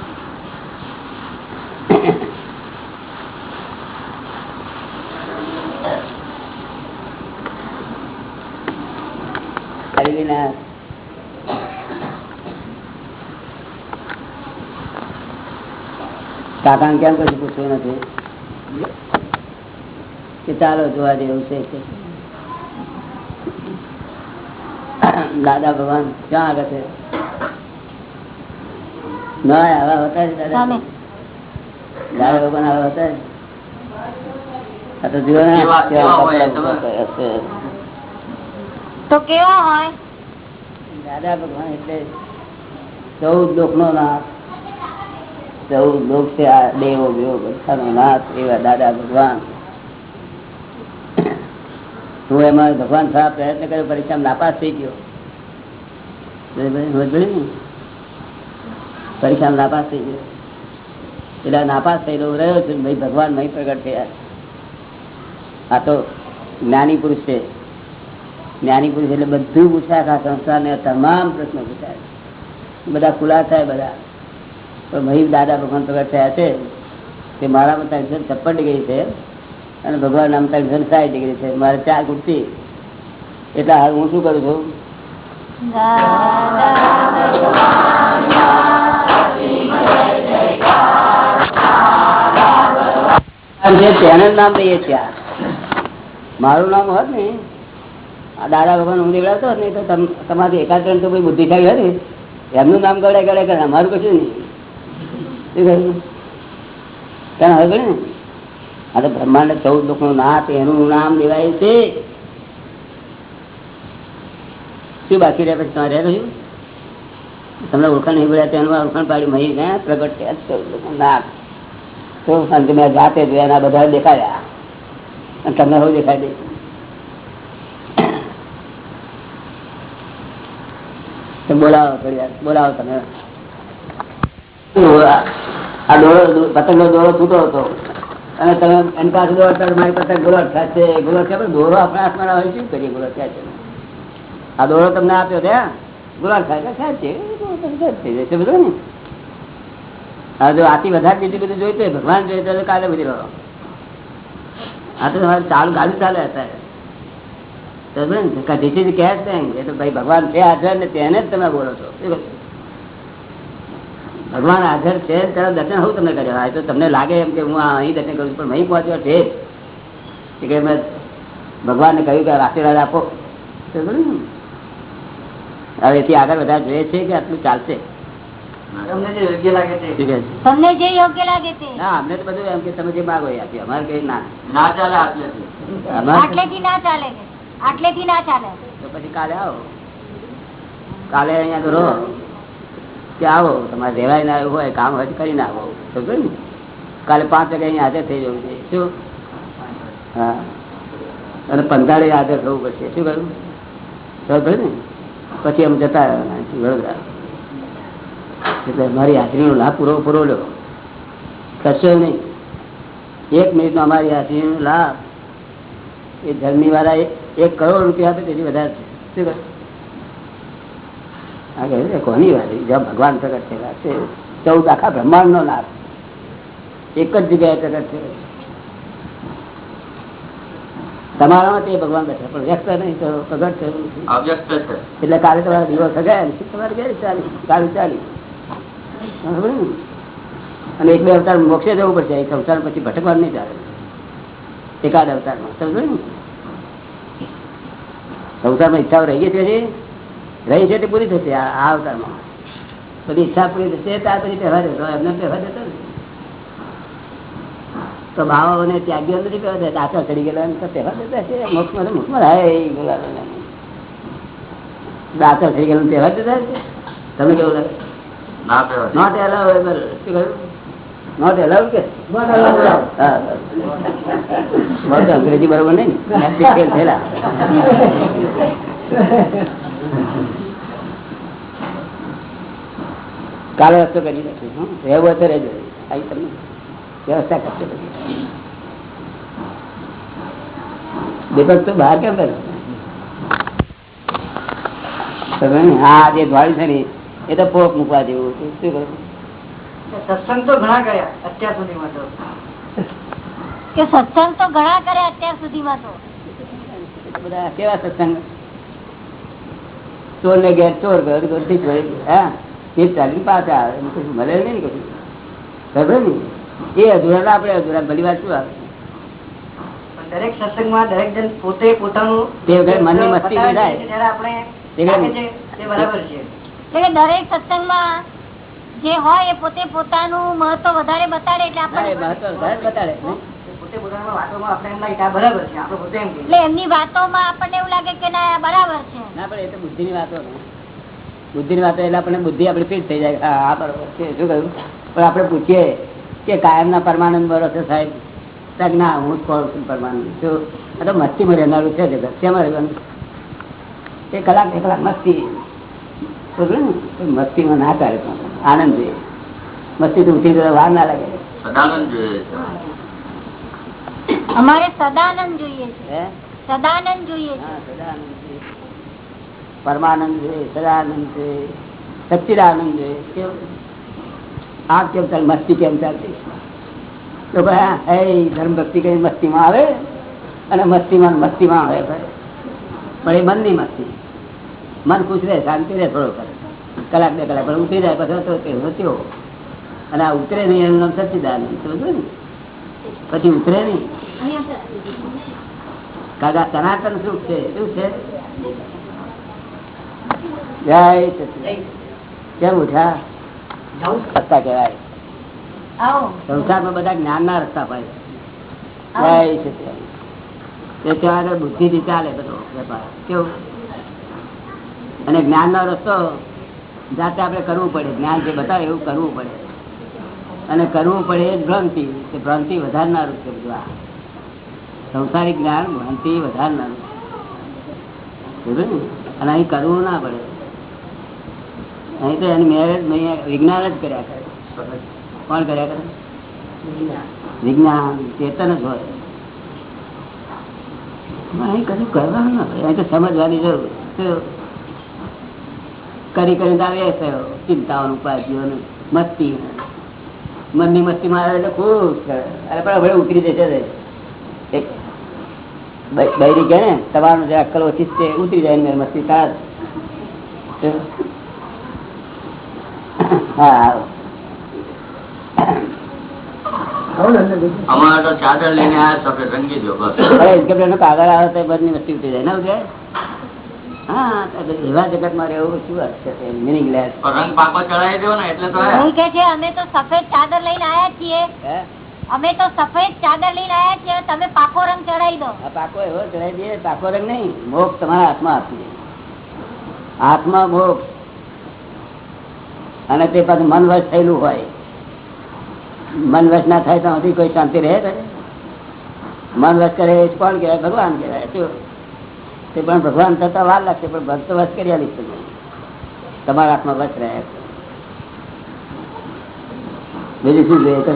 કાકા કેમ કશું પૂછવું નથી કે ચાલો જોવા જેવું છે દાદા ભગવાન ક્યાં આગળ છે? ના આવા હોતા દાદા. દાદા ભગવાન આવા હોતા તો જુઓ ને કેવા- કેવા કેવા હોય હશે. તો કેવા દાદા ભગવાન એટલે ચૌદ લોક નો નાથ. ચૌદ લોક છે આ દેવો બેવો બધા નો નાથ એવા દાદા ભગવાન. હું એમાં ભગવાન થવા પ્રયત્ન કર્યો પરીક્ષામાં નાપાસ થઈ ગયો? પરીક્ષામાં નાપાસ થઈ ગયો. એટલે નાપાસ થયેલો રહ્યો છું ભાઈ, ભગવાન નહીં પ્રગટ થયા. આ તો જ્ઞાની પુરુષ છે. જ્ઞાની પુરુષ એટલે બધું પૂછાય, આખા સંસ્થાને તમામ પ્રશ્નો પૂછાય. બધા ખુલા થાય બધા. પણ ભાઈ દાદા ભગવાન પ્રગટ થયા છે. તે મારા ત્રણસો છપ્પન ડિગ્રી છે. અને ભગવાન નામ ત્રણસો સાઠ ડિગ્રી છે. મારે ચાર કુર્સી. એટલે હાલ હું શું કરું છું? મારું નામ હોત ને દાદા ભગવાન હું દેવડાવતો ને, તો તમ- તમારી એકાદ ત્રણ તો કોઈ બુદ્ધિશાળી હોય ને એમનું નામ ગળે ગળે કરે અમારું કશું નહીં. કારણ હવે ને? આ તો બ્રહ્માંડ ચૌદ લોકો નું નાથ, એનું નામ દેવાય છે. શું બાકી રહ્યા પછી તમારે રહ્યું તમને ઓળખાણ નહીં પડ્યા તેનું ઓળખાણ પાડ્યું. મહી ને પ્રગટ થયા ચૌદ લોકો નાથ. તો અંતે મેં જાતે જોયા આ બધા દેખાયા અને તમને હવે દેખાય દે બોલાવો થોડી બોલાવો તમે. આ દોરો પતંગ દોરો છૂટો હતો. અને તમે એની પાસે દોડતા મારી પાસે ગુલાટ છે. ગુલાટ પણ દોરો આપણા હાથમાં હોય શું કરીએ ગુલાટ છે? આ દોરો તમને આપ્યો ત્યાં આથી વધારે બીજું બધું જોઈતું ભગવાન જોઈતું કાલે બધી રહો આ તો તમારે ચાલુ ગાડું ચાલે અત્યારે. તો ને તો ભાઈ ભગવાન છે હાજર ને તેને જ તમે બોલો છો? ભગવાન હાજર છે ત્યારે દર્શન હું તમને કર્યા. એ તો તમને લાગે એમ કે હું અહીં દર્શન કરું પણ અહીં પહોંચ્યો છે કે મેં ભગવાનને કહ્યું કે આશીર્વાદ આપો. તો બોલ્યું ને. હવે એથી આગળ વધારે જોઈએ છે કે આટલું ચાલશે. તમને જે યોગ્ય લાગે તે. શું કહે છે? તમને જે યોગ્ય લાગે તે. ના અમને તો બધું એમ કે તમે જે માગો એ આપીએ. અમારે કઈ ના. ના ચાલે આટલેથી. ના ચાલે આટલેથી ના ચાલે. તો પછી કાલે આવો. કાલે અહીંયા તો રહો. કે આવો, તમારે રહેવાય ના આવ્યું હોય, કામ હોય કરીને આવો સમજો ને? કાલે પાંચ વાગે અહીંયા હાજર થઈ જવું છે. શું? હા. અને પંદાળે હાજર થવું પડશે. શું કહ્યું? ખબર ને? પછી અમે જતા વડોદરા. એટલે મારી હાજરીનો લાભ પૂરો પૂરો લો કરશો નહીં. એક મિનિટનો અમારી હાજરીનો લાભ. એ ધર્મી વાળા એક- કરોડ રૂપિયા આપે, તેથી વધારે છે. શું કહે આ કહે છે કોની વાત જ્યાં ભગવાન પ્રગટ થયેલા છે ચૌદ આખા બ્રહ્માંડ નો નાશ. એક જ જગ્યાએ પ્રગટ થયેલો તમારામાં તે ભગવાન બેઠા પણ વ્યક્ત નહીં તો પ્રગટ થયેલું છે. એટલે કાલે તમારા દિવસ ગયા તમારે ગયા ચાલી? કાલે ચાલી. અને એક બે અવતાર મોક્ષે જવું પડશે એક અવતાર પછી ભટકવાનું નહીં ચાલે. એકાદ અવતારમાં સમજો ને? સંસારમાં ઈચ્છાઓ રહી ગઈ છે? રહી છે તે પૂરી થશે આ અવતારમાં. બધી ઈચ્છા પૂરી થશે ત્યાર પછી પહેવા દેતો એમને પહેવા દેતો તો ભાવો અને ત્યાગીઓ નથી પહેવા દેતા આચા ચડી ગયેલા એમ તો પહેવા દેતા છે. મુખમાં તો મુખમાં રહે એ બોલાવે ને. થઈ ગયેલું પહેવા દેતા છે. તમે કેવું લાગે? નોટ કહ્યું? નોટ એલાઉડ કે? અંગ્રેજી બરોબર નહીં ને. થયેલા. કાલે રસ્તો કરી નાખીશું રહેવું હોય તો રહેજો. આવી તમને વ્યવસ્થા કરશે બધી. દીપક તો બહાર કેમ? તમે હા જે દ્વાળી છે ને એ તો પોક મૂકવા જેવું શું કરું સત્સંગ તો ઘણા કર્યા અત્યાર સુધીમાં તો. કે સત્સંગ તો ઘણા કર્યા અત્યાર સુધીમાં તો. બધા કેવા સત્સંગ? ચોર ને ઘેર ચોર ચોરી હા એ ચાલી પાછા આવે કશું મળે નહીં ને કશું. ખબર ને એ અધૂરા ના આપણે અધૂરા ભલી વાત શું આવે? પણ દરેક સત્સંગમાં દરેક જણ પોતે પોતાનું તે વખતે મનની મસ્તી થાય. આપણે તે વખતે- લાગે છે તે બરાબર છે. એટલે દરેક સત્સંગમાં જે હોય એ પોતે પોતાનું મહત્વ વધારે બતાડે એટલે આપણે મહત્વ વધારે બતાડે એમ લાગે કે આ બરાબર છે આપણે પોતે એમ કહીએ. એટલે એમની વાતોમાં આપણને એવું લાગે કે ના આ બરાબર છે. ના પણ એ તો બુદ્ધિની વાતો ને બુદ્ધિની વાતો એટલે આપણને બુદ્ધિ આપણી ફીટ થઈ જાય. હા બરોબર. છે શું કહ્યું? પણ આપણે પૂછીએ કે કાયમના પરમાનંદ બરો છે સાહેબ? ના હું જ કોણ છું પરમાનંદ? શું? આ તો મસ્તીમાં રહેનારું છે જગત. શેમાં રહેવાનું? એક કલાક એક કલાક મસ્તી. મસ્તીમાં ના ચાલે પણ. આનંદ જોઈએ. મસ્તી તો ઉઠી વાર ના લાગે. સદાનંદ જોઈએ અમારે સદાનંદ જોઈએ છે. સદાનંદ જોઈએ છે. પરમાનંદ છે સદાનંદ છે સચ્ચિદાનંદ છે આ કેમ ચાલ મસ્તી કેમ ચાલતી તો ભાઈ ધર્મ ભક્તિ કઈ મસ્તીમાં આવે? અને મસ્તીમાં મસ્તીમાં આવે ભાઈ. પણ એ મનની મસ્તી. મન ખુશ રહે શાંતિ રહે થોડો કલાક બે કલાક પણ ઉતરી જાય પછી તો તે અને આ ઉતરે નહીં એનું નામ સચ્ચિદાનંદ સમજો ને? પછી ઉતરે નહીં. કાકા સનાતન સુખ છે. શું છે? જય કેમ ઉઠા રસ્તા કેવાય સંસારમાં બધા જ્ઞાન ના રસ્તા ભાઈ જય. તે બુદ્ધિ થી ચાલે બધો વેપાર. કેવું? અને જ્ઞાન નો રસ્તો જાતે આપણે કરવું પડે. જ્ઞાન જે બતાવે એવું કરવું પડે. અને કરવું પડે ભ્રાંતિ ભ્રાંતિ વધારનારું છે બધું આ. સંસારિક જ્ઞાન, ભ્રાંતિ વધારનારું સમજ્યો ને? અને અહીં કરવું ના પડે. અહીં તો એની મેરેજ વિજ્ઞાન જ કર્યા કરે. કોણ કર્યા કરે? વિજ્ઞાન, ચેતન જ હોય. અહીં કશું કરવાનું ના પડે અહીં તો સમજવાની જરૂર? કરી કરીને આવે ચિંતાઓનું, ઉપાધિઓનું મસ્તી મનની મસ્તી માં આવે એટલે ખુશ કરે અરે પણ ઉતરી જશે બૈરી કે ને તમારું જે અક્કલ ઓછી છે ઉતરી જાય મેં મસ્તી તાર. હા અમારે તો ચાદર લઈને આવ્યા સફેદ કાગળ આવે તો બધી મસ્તી ઉતરી જાય. ને એવા જગતમાં રહેવું શું અર્થ છે? મિનિંગલેસ રંગ પાકો ચડાવી દો ને એટલે તો હે. કે છે અમે તો સફેદ ચાદર લઈને આયા છીએ. અમે તો સફેદ ચાદર લઈને આયા છીએ તમે પાકો રંગ ચડાવી દો. પાકો એવો ચડાવી દઈએ પાકો રંગ નહીં મોક્ષ તમારા હાથમાં આપીએ હાથમાં મોક્ષ. અને તે પાછું મન વશ થયેલું હોય. મન વશ ના થાય તો કોઈ શાંતિ રહે મનવશ મન વશ કરે કોણ કહેવાય? ભગવાન કહેવાય શું? તે પણ ભગવાન થતા વાર લાગશે, પણ ભક્ત વસ કરી આલીશ તમે તમારા હાથમાં વસ રહ્યા બીજું શું જોઈએ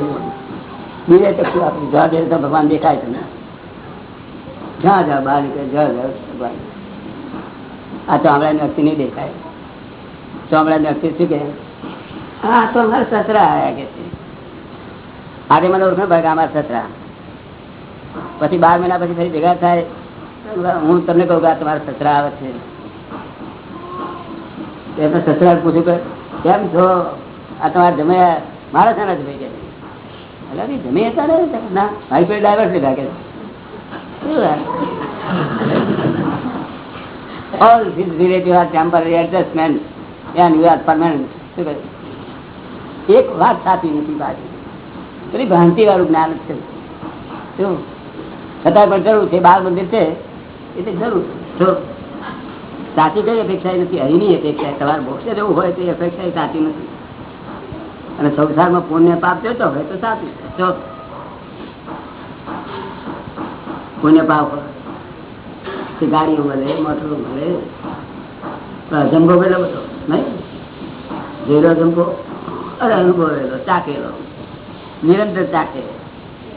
બીજે તો શું આપણું જ્યાં જઈએ તો ભગવાન દેખાય છે ને. જ્યાં જાઓ બહાર નીકળે, જ્યાં જાઓ ભગવાન. આ ચોમડાની વ્યક્તિ નહીં દેખાય. ચોમડાની વ્યક્તિ શું કે હા તો અમારા સસરા આવ્યા કે છે. આજે મને ઓળખે ભાઈ અમારા સસરા. પછી બાર મહિના પછી ફરી ભેગા થાય. હું તમને કહું કે આ તમારા સસરા આવે છે. એમને સસરા પૂછ્યું કે, કેમ છો? આ તમારા જમ્યા? મારા શાના જમી ગયા એક વાત સાચી નથી પાછી પેલી ભ્રાંતિ વાળું જ્ઞાન છે. શું? છતાં પણ જરૂર છે બાળ મંદિર છે. એટલે જરૂર જો સાચી કઈ અપેક્ષા નથી? હરીની અપેક્ષા તમારે મોક્ષે જવું હોય તો એ અપેક્ષા સાચી નથી. અને સંસારમાં પુણ્ય પાપ જોતો હોય તો સાચું. જો પુણ્ય પાપ હોય ગાડીઓ મળે, મોટરો મળે જંભો પેલો બધો? નહીં? ઝેરો જંભો અરે અનુભવેલો ચાકેલો નિરંતર ચાકે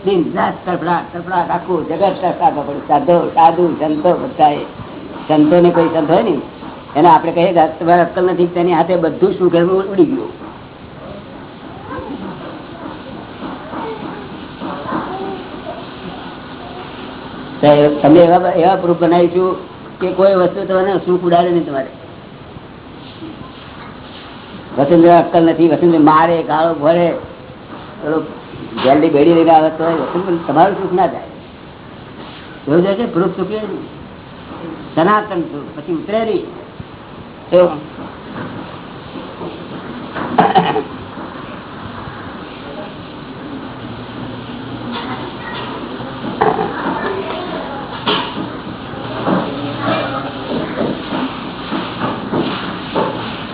આપણે કહીએ તમારે અક્કલ નથી, તેની હાથે બધું શું ઘર ઉડી ગયું. તમે એવા એવા પ્રૂફ બનાવીશું કે કોઈ વસ્તુ તમને સુખ ઉડાડે નહીં તમારે. વસંત અક્કલ નથી વસંત મારે, ગાળો ભરે. જલ્દી બેડી લઈને આવે તો તમારું સુખ ના જાય. એવું જાય છે પ્રૂફ સુખે સનાતન સુખ પછી ઉતરે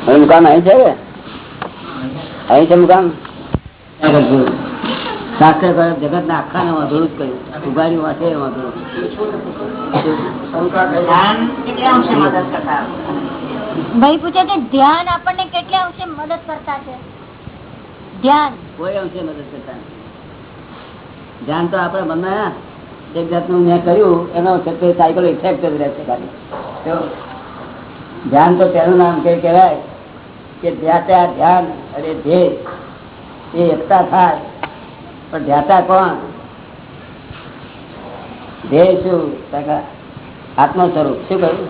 નહીં મુકામ અહીં છે અહીં છે મુકામ શાસ્ત્ર કરે જગત ના આખા ને વાંધોડું જ કર્યું. ઉગાડ્યું વાંચે ભાઈ પૂછે કે ધ્યાન આપણને કેટલા અંશે મદદ કરતા છે? ધ્યાન. કોઈ અંશે મદદ કરતા ધ્યાન તો આપણે મનમાં એક જાતનું મેં કર્યું એનો સાયકલ ઇફેક્ટ જ રહેશે ખાલી. તો ધ્યાન તો તેનું નામ કે કહેવાય કે ધ્યાતા ધ્યાન અને ધ્યેય એ એકતા થાય. પણ ધ્યાતા કોણ? ધ્યેય શું આત્મ સ્વરૂપ શું કહ્યું?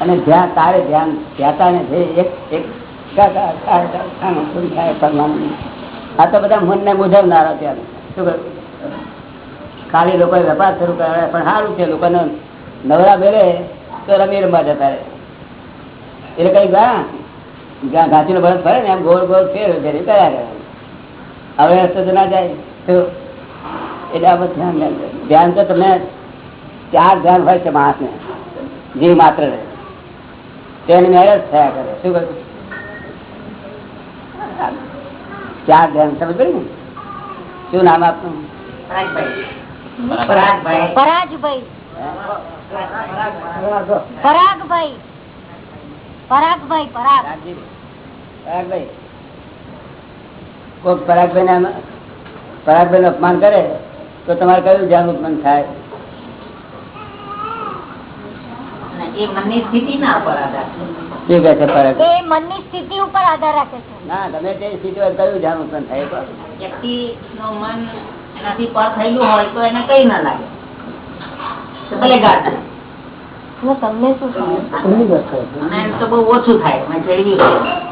અને ધ્યાન તારે ધ્યાન ધ્યાતા ને આ તો બધા મનને મુજવનારા ત્યાં શું કહ્યું? ખાલી લોકો વેપાર શરૂ કરાવે પણ સારું છે, લોકોને નવરા બેરે તો રમી રમવા જતા રહે. એટલે કઈ ગા ઘાંચીનો ભરત ફરે ને, એમ ગોળ ગોળ ફેર જરી કર્યા કરે. હવે રસ્તો તો ના જાય. તો એટલે આ ધ્યાન ધ્યાન તો તમે ચાર ધ્યાન હોય છે માણસને જીવ માત્ર રહે. તેની મેરેજ થયા કરે. શું કહ્યું? ચાર ધ્યાન સમજ પડી ને? શું નામ આપનું? પરાગભાઈ. પરાગભાઈ. પરાગભાઈ. પરાગભાઈ. પરાગ પરાગભાઈ પરાગભાઈ ના પરાગભાઈ નું અપમાન કરે તો તમારે કયું ધ્યાન ઉત્પન્ન થાય? એ મનની સ્થિતિ ના પર આધાર શું કહે છે પરાગ? એ મનની સ્થિતિ ઉપર આધાર રાખે છે. ના ગમે તે સ્થિતિ હોય કયું ધ્યાન ઉત્પન્ન થાય એ કહો. વ્યક્તિ નું મન એનાથી પર થયેલું હોય તો એને કઈ ના લાગે. ભલે ગાઢ થાય. એટલે તમને શું થાય ઓછું થાય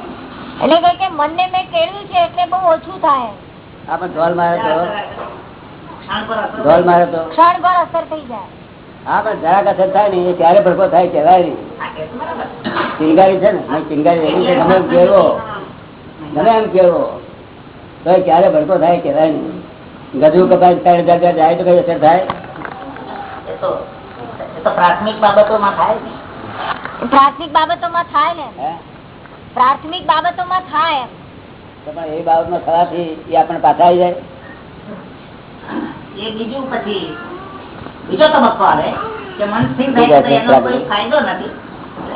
એટલે કે કે મનને મે કેળવ્યું છે એટલે બહુ ઓછું થાય. આપણે ઢોલ મારે તો. ક્ષણ પર અસર ઢોલ મારે તો. ક્ષણભર અસર થઈ જાય. હા પણ જરાક અસર થાય ને એ ત્યારે ભડકો થાય કહેવાય નહીં. આ. ચિંગારી છે ને ચિંગારી રહી છે તમે કેવો તમે એમ કેવો તો એ ક્યારે ભડકો થાય કહેવાય નહીં. ગજુ કપાય ત્રણ હજાર જાય તો કઈ અસર થાય? તો એ તો પ્રાથમિક બાબતોમાં થાય ને પ્રાથમિક બાબતોમાં થાય ને. હે? પ્રાથમિક બાબતોમાં થાય તો પણ એ બાબતમાં થવાથી એ આપણે પાછા આવી જાય. એ બીજું પછી બીજો તબક્કો આવે કે મન સ્થિર થાય તો એનો કોઈ ફાયદો નથી.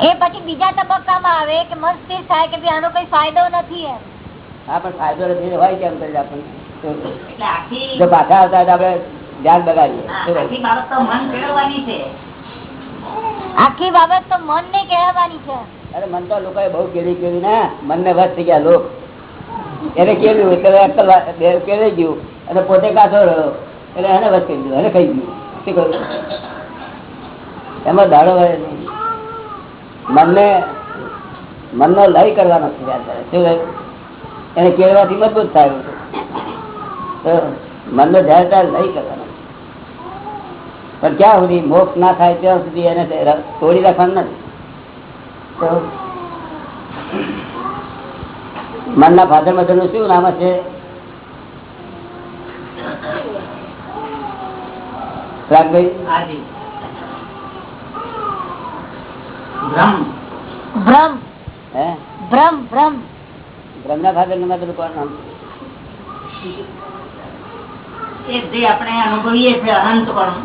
એ પછી બીજા તબક્કામાં આવે કે મન સ્થિર થાય કે ભાઈ આનો કઈ ફાયદો નથી એમ. હા પણ ફાયદો નથી હોય કેમ કરી આપણને આખી જો પાછા આવતા હોય આપણે ધ્યાન બગાડીએ. આખી બાબત તો મન કેળવવાની છે. આખી બાબત તો મન ને કેળવવાની છે. અરે મન તો લોકોએ બહુ કેવી કેવી ના, મનને વસ થઈ ગયા લોક. એને કેવું એટલે ગયું અને પોતે કાચો રહ્યો. એટલે એને વસ કરી દીધું, એને ખાઈ ગયું. શું કહ્યું એમાં દાડો વળે નહીં. મનને, મનનો લય કરવાનો શું? એને કેળવાથી મજબૂત થાય. તો મનનો જાય ત્યારે લય કરવાનો. પણ ક્યાં સુધી? મોક્ષ ના થાય ત્યાં સુધી એને તોડી રાખવાનું નથી. મનના ફાધર મધરનું શું નામ હશે? રાગભાઈ હે? બ્રહ્મના ફાધરનું કોણ નામ? જે આપણે અનુભવીએ છીએ અનંતપણું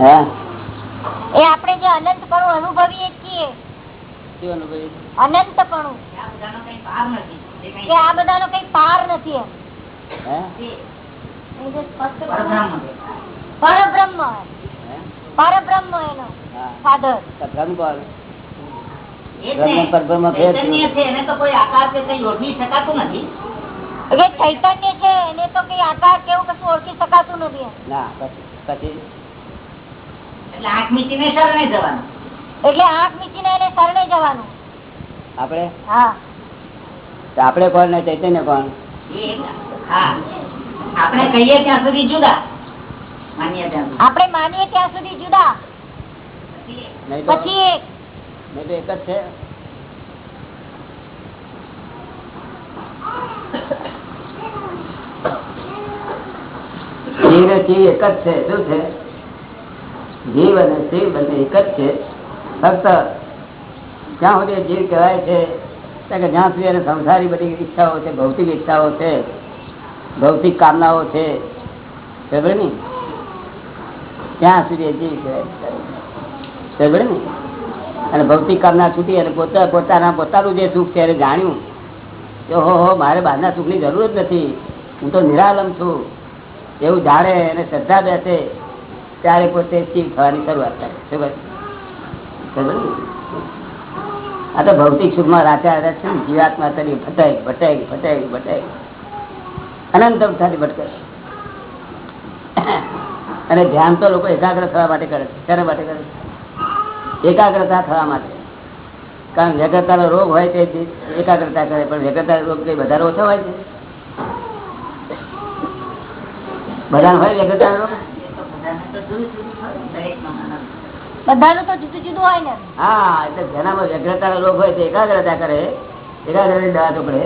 હે? એ આપણે જે અનંતપણું અનુભવીએ છીએ. અનંતપણું આ બધાનો કઈ પાર નથી જે કે આ બધાનો કઈ પાર નથી છે, પરબ્રહ્મ. પરબ્રહ્મ એનો તો પરબ્રહ્મ છે. એને કોઈ આકાર કે કઈ ઓળખી શકાતું નથી. ચૈતન્ય છે એને તો કઈ આકાર કેવું કશું ઓળખી શકાતું નથી ના પછી પછી. એટલે આંખ મીચીને શરણે જવાનું. એટલે આંખ મીચીને એને શરણે જવાનું. આપણે? હા. તો આપણે કોણ ને ચૈતન્ય કોણ? હા. આપણે કહીએ ત્યાં સુધી જુદા. આપણે માનીએ ત્યાં સુધી જુદા. પછી એક. નહીં તો એક. જ છે. જીવ એક જ છે. શું છે? જીવ અને શિવ બંને એક જ છે. ફક્ત જ્યાં સુધી જીવ કહેવાય છે કે જ્યાં સુધી એને સંસારી બધી ઈચ્છાઓ છે, ભૌતિક ઈચ્છાઓ છે, ભૌતિક કામનાઓ છે ખબર ને? ત્યાં સુધી જીવ કહેવાય ખબર ને? અને ભૌતિક કામના છૂટી અને પોતા પોતાના પોતાનું જે સુખ છે એને જાણ્યું. કે હો હો, મારે બહારના સુખની જરૂર જ નથી. હું તો નિરાલમ છું. એવું જાણે અને શ્રદ્ધા બેસે, ત્યારે પોતે શિવ થવાની શરૂઆત થાય શું? આ તો ભૌતિક સુખમાં રાચા રહે છે જીવાત્મા તરી ભટાઈ ભટાઈ ભટાઈ ભટાઈ અનંત અવસ્થાથી ભટકે અને ધ્યાન તો લોકો એકાગ્ર થવા માટે કરે છે. શેના માટે કરે છે? એકાગ્રતા થવા માટે. કારણ વ્યગ્રતાનો રોગ હોય તે એકાગ્રતા કરે, પણ વ્યગ્રતા રોગ કઈ વધારે ઓછો હોય છે. બધાને હોય વ્યગ્રતા રોગ? બધાને તો જુદું જુદું હોય ને. હા, એટલે જેનામાં વ્યગ્રતા રોગ હોય તે એકાગ્રતા કરે. એકાગ્રતાની દવા ચોપડે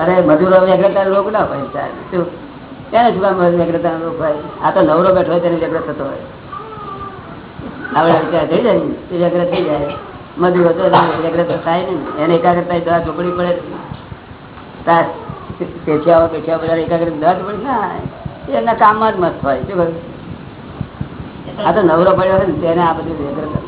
અને મધુરો વ્યગ્રતા રોગ ના હોય સાહેબ. શું? વ્યગ્રતાનો રોગ હોય? આ તો નવરો બેઠો હોય તેને વ્યગ્ર થતો હોય. આપણે વિચાર થઈ જાય તે વ્યગ્ર થઈ જાય. મજૂરો તો વ્યગ્ર થાય ને એને એકાગ્રતા દવા ચોપડી પડે તાર પેઠિયાઓ પેઠિયાઓ બધા એકાગ્ર દવા ચોપડી ના એ એમના કામમાં જ મસ્ત હોય. શું આ તો નવરો પડ્યો હોય ને તેને આ બધું વ્યગ્ર